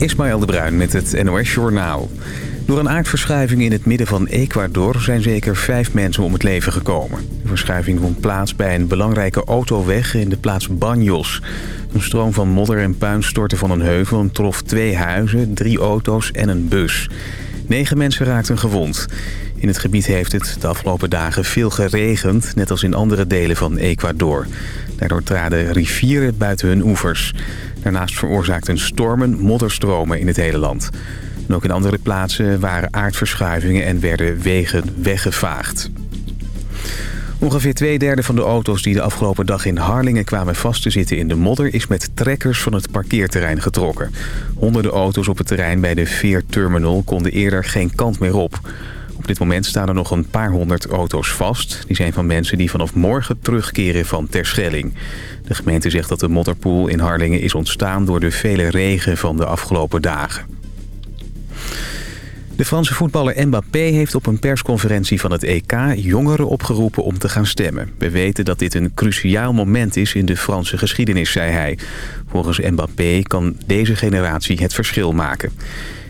Ismaël de Bruin met het NOS Journaal. Door een aardverschuiving in het midden van Ecuador zijn zeker vijf mensen om het leven gekomen. De verschuiving vond plaats bij een belangrijke autoweg in de plaats Banjos. Een stroom van modder en puin stortte van een heuvel en trof twee huizen, drie auto's en een bus. Negen mensen raakten gewond. In het gebied heeft het de afgelopen dagen veel geregend, net als in andere delen van Ecuador. Daardoor traden rivieren buiten hun oevers. Daarnaast veroorzaakten stormen modderstromen in het hele land. En ook in andere plaatsen waren aardverschuivingen en werden wegen weggevaagd. Ongeveer twee derde van de auto's die de afgelopen dag in Harlingen kwamen vast te zitten in de modder... is met trekkers van het parkeerterrein getrokken. Honderden auto's op het terrein bij de Veerterminal konden eerder geen kant meer op. Op dit moment staan er nog een paar honderd auto's vast. Die zijn van mensen die vanaf morgen terugkeren van Terschelling. De gemeente zegt dat de modderpoel in Harlingen is ontstaan... door de vele regen van de afgelopen dagen. De Franse voetballer Mbappé heeft op een persconferentie van het EK jongeren opgeroepen om te gaan stemmen. We weten dat dit een cruciaal moment is in de Franse geschiedenis, zei hij. Volgens Mbappé kan deze generatie het verschil maken.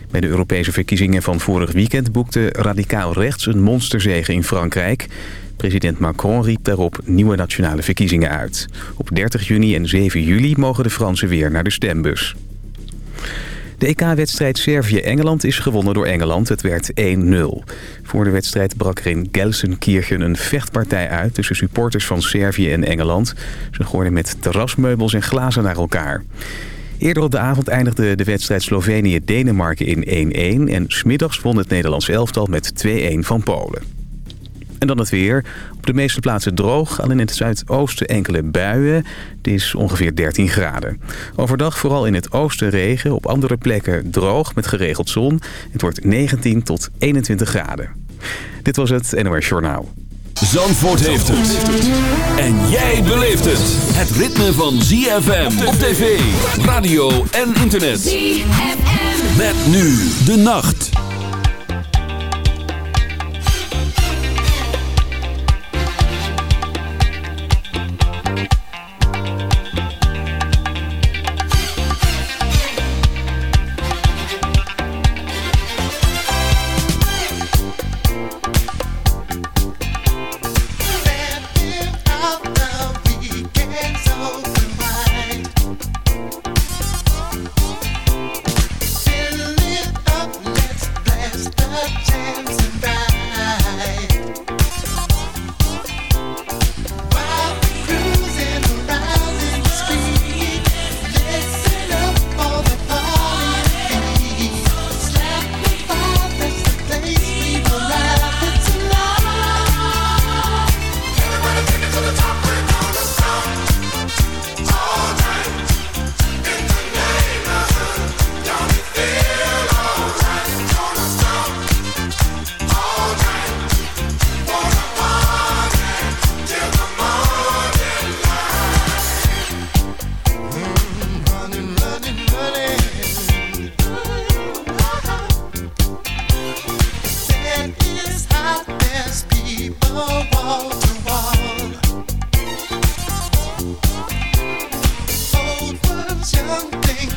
Bij de Europese verkiezingen van vorig weekend boekte radicaal rechts een monsterzege in Frankrijk. President Macron riep daarop nieuwe nationale verkiezingen uit. Op 30 juni en 7 juli mogen de Fransen weer naar de stembus. De EK-wedstrijd Servië-Engeland is gewonnen door Engeland. Het werd 1-0. Voor de wedstrijd brak er in Gelsenkirchen een vechtpartij uit... tussen supporters van Servië en Engeland. Ze gooiden met terrasmeubels en glazen naar elkaar. Eerder op de avond eindigde de wedstrijd Slovenië-Denemarken in 1-1... en smiddags won het Nederlands elftal met 2-1 van Polen. En dan het weer. Op de meeste plaatsen droog, alleen in het zuidoosten enkele buien. Het is ongeveer 13 graden. Overdag vooral in het oosten regen, op andere plekken droog met geregeld zon. Het wordt 19 tot 21 graden. Dit was het NOS Journaal. Zandvoort heeft het. En jij beleeft het. Het ritme van ZFM op tv, radio en internet. ZFM. Met nu de nacht.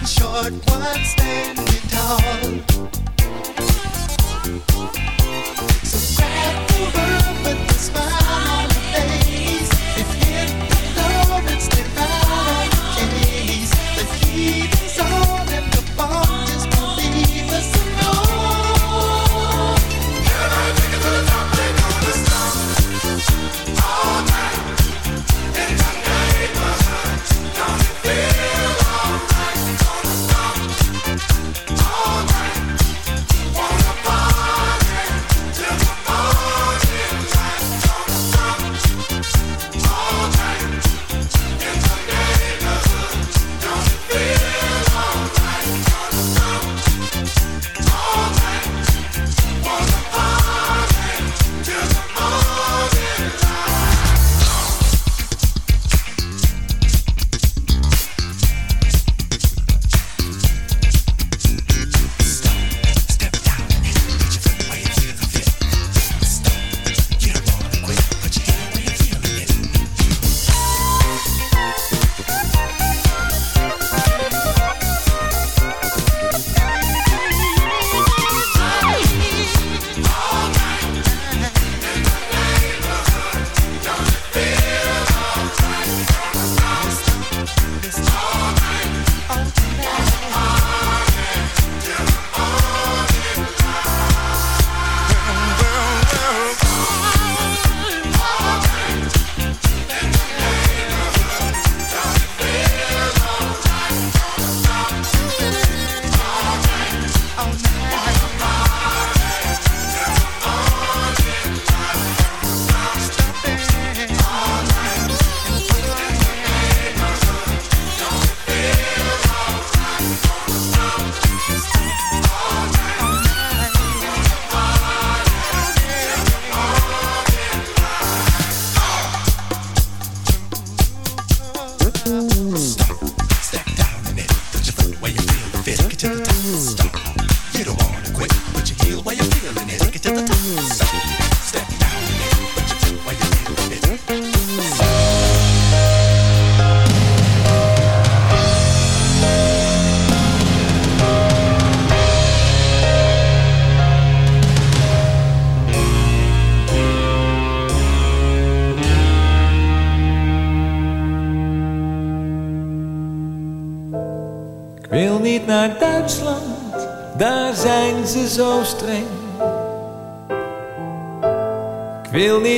short, one standing tall.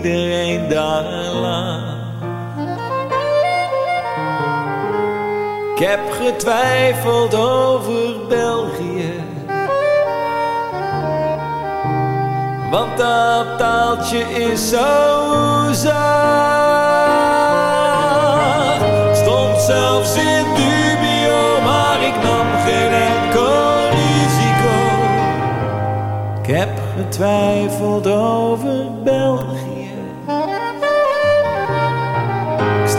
daar lag. Ik heb getwijfeld over België. Want dat taaltje is zo zacht. Stond zelfs in dubio, maar ik nam geen enkel risico. Ik heb getwijfeld over België.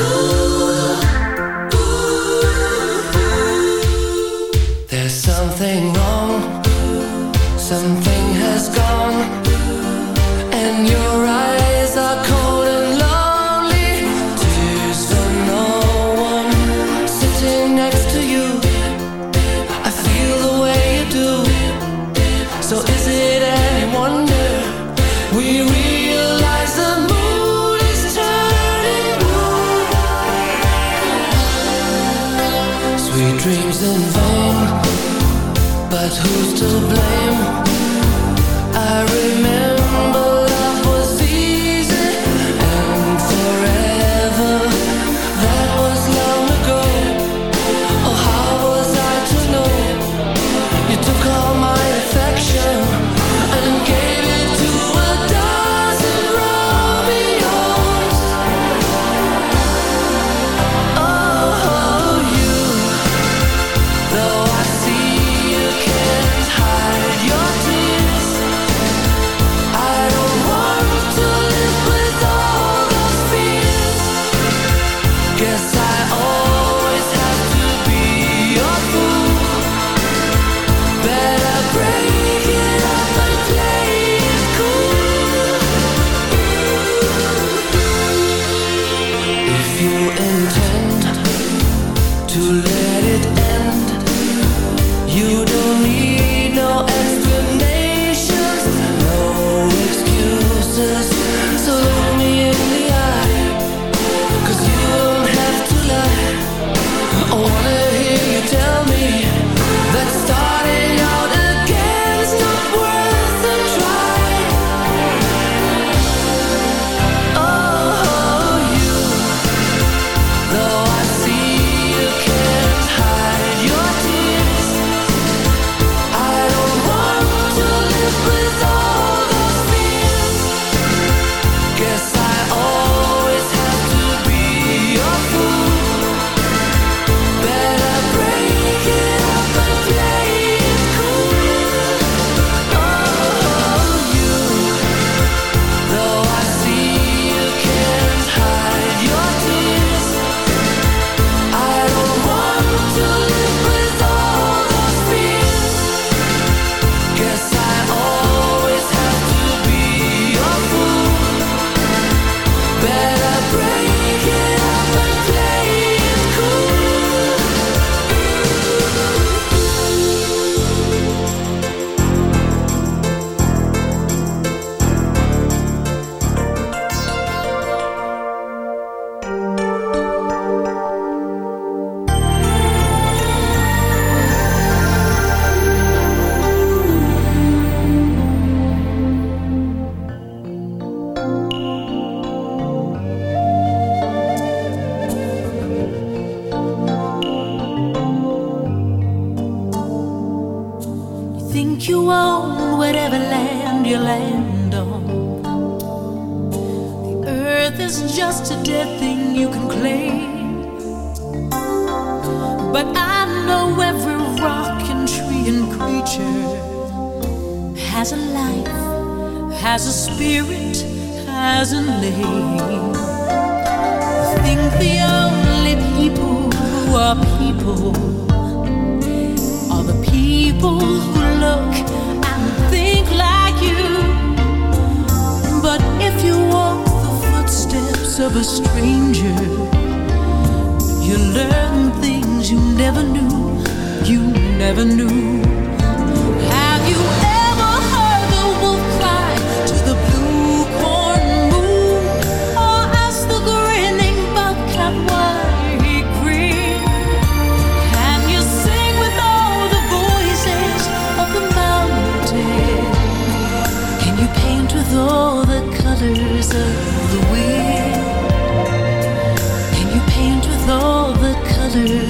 Cool to blame? another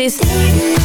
it is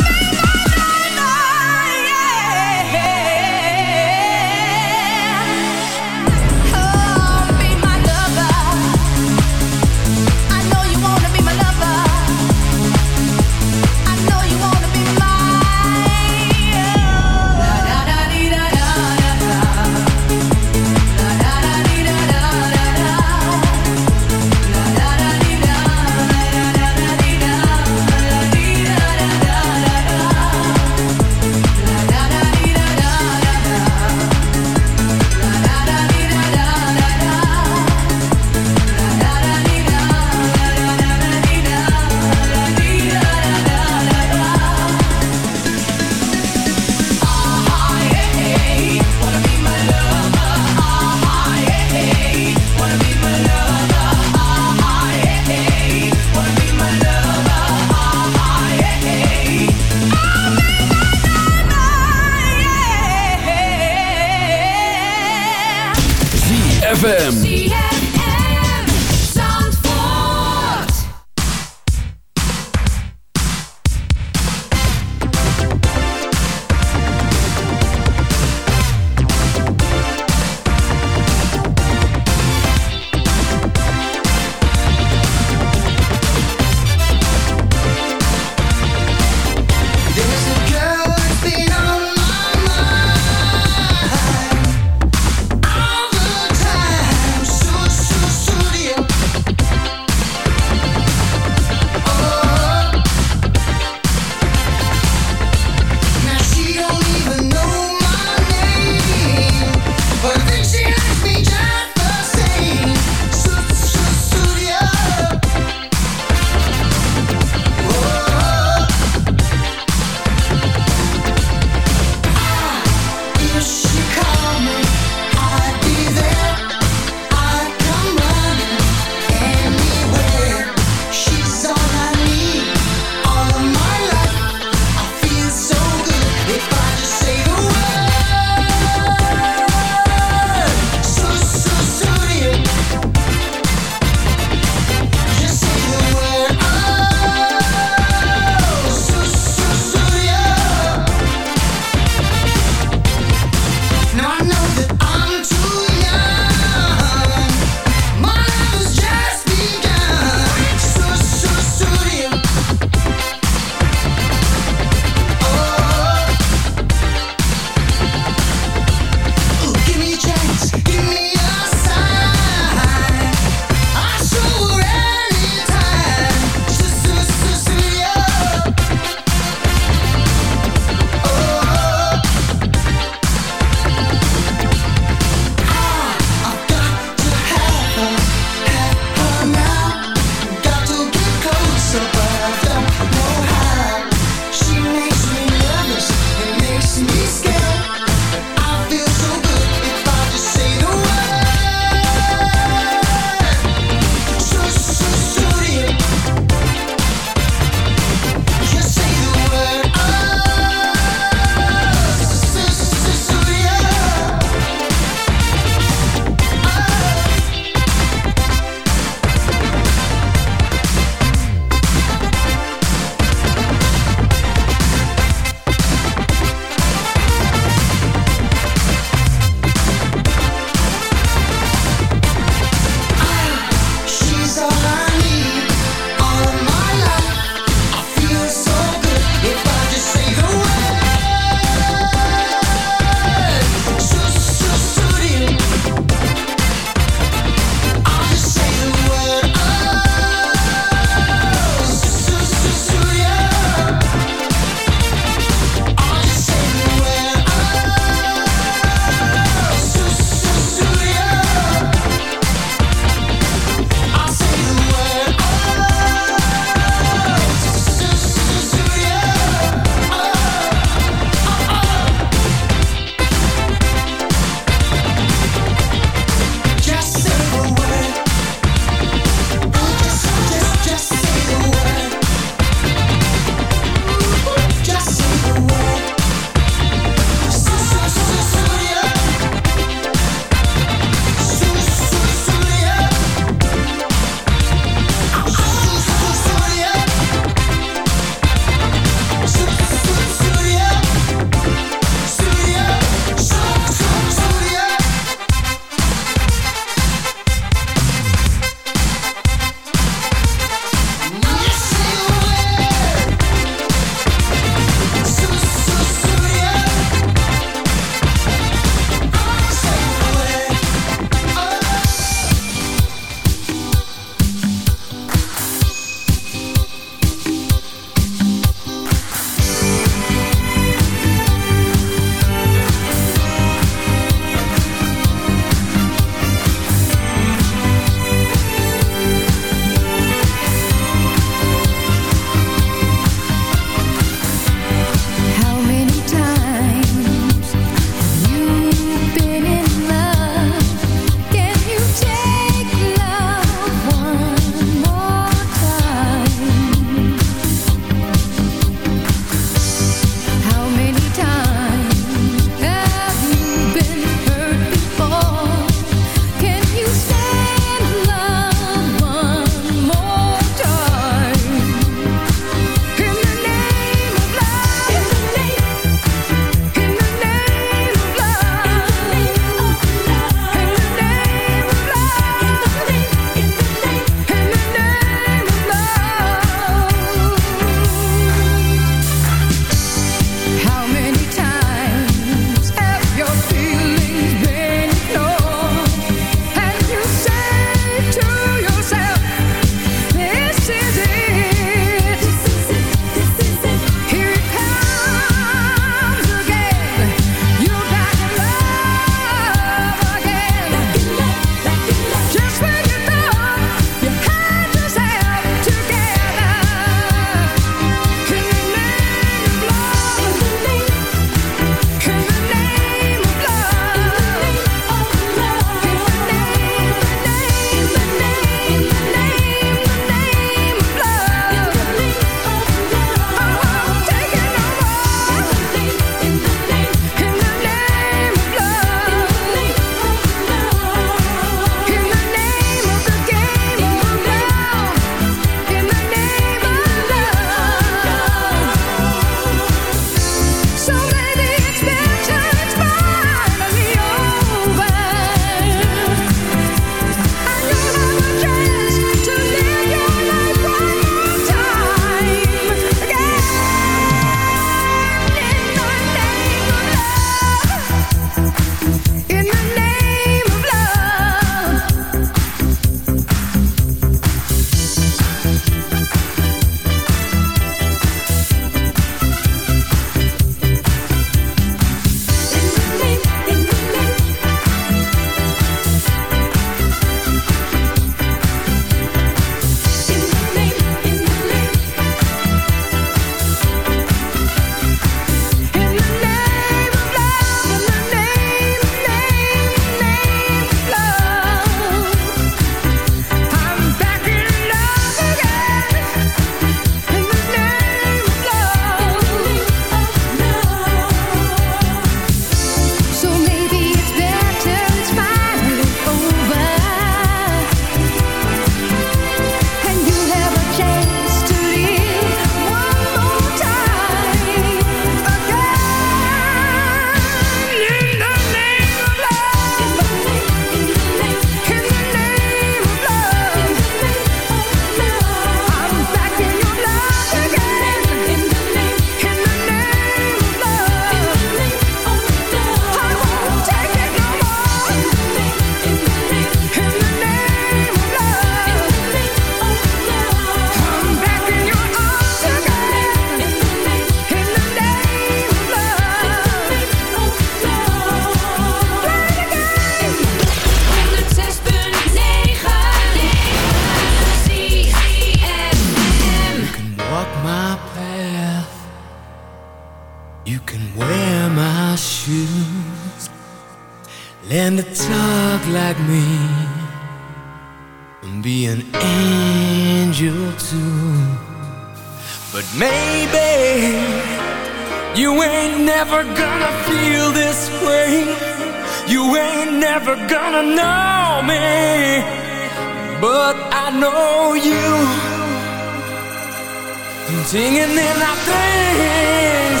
Singing in our things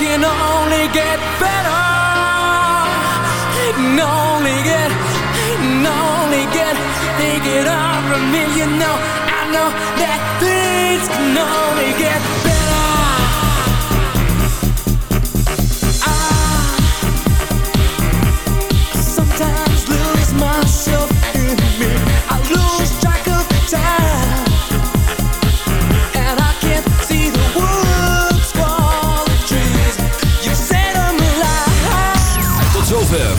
can only get better. It can only get, it can only get, take it from me. You know, I know that things can only get better.